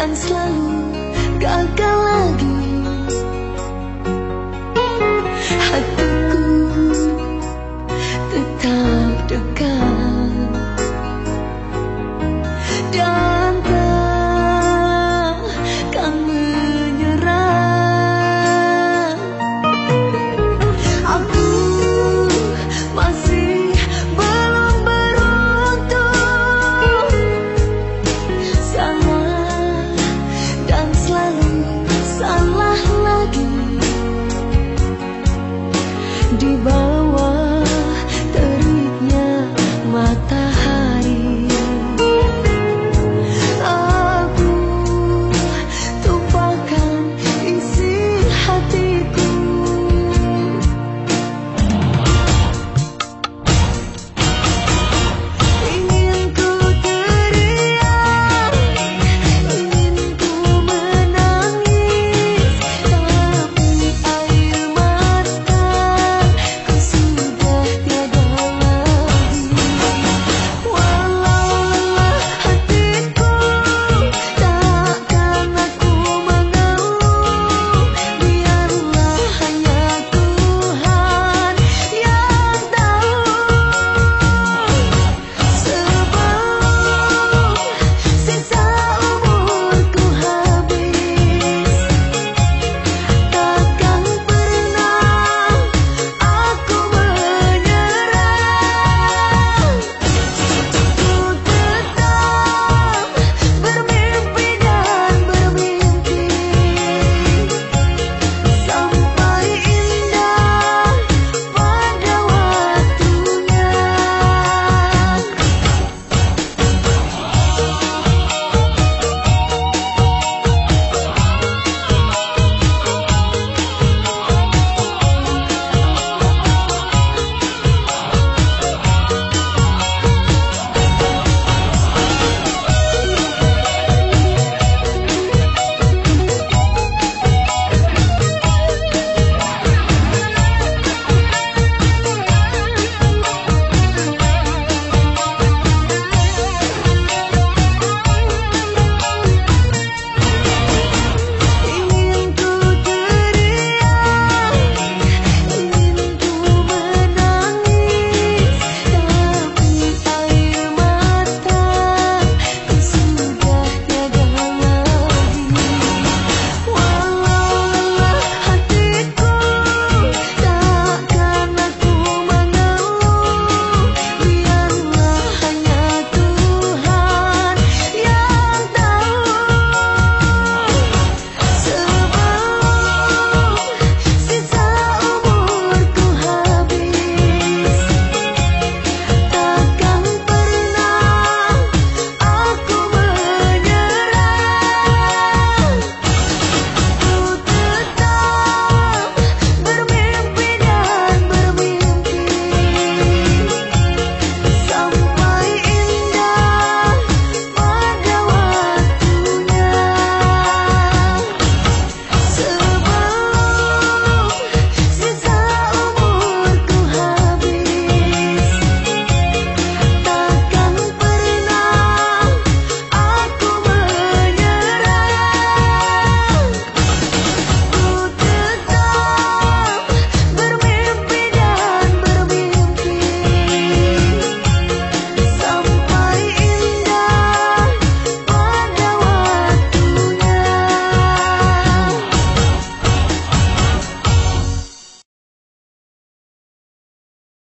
dan selalu gagal di bawah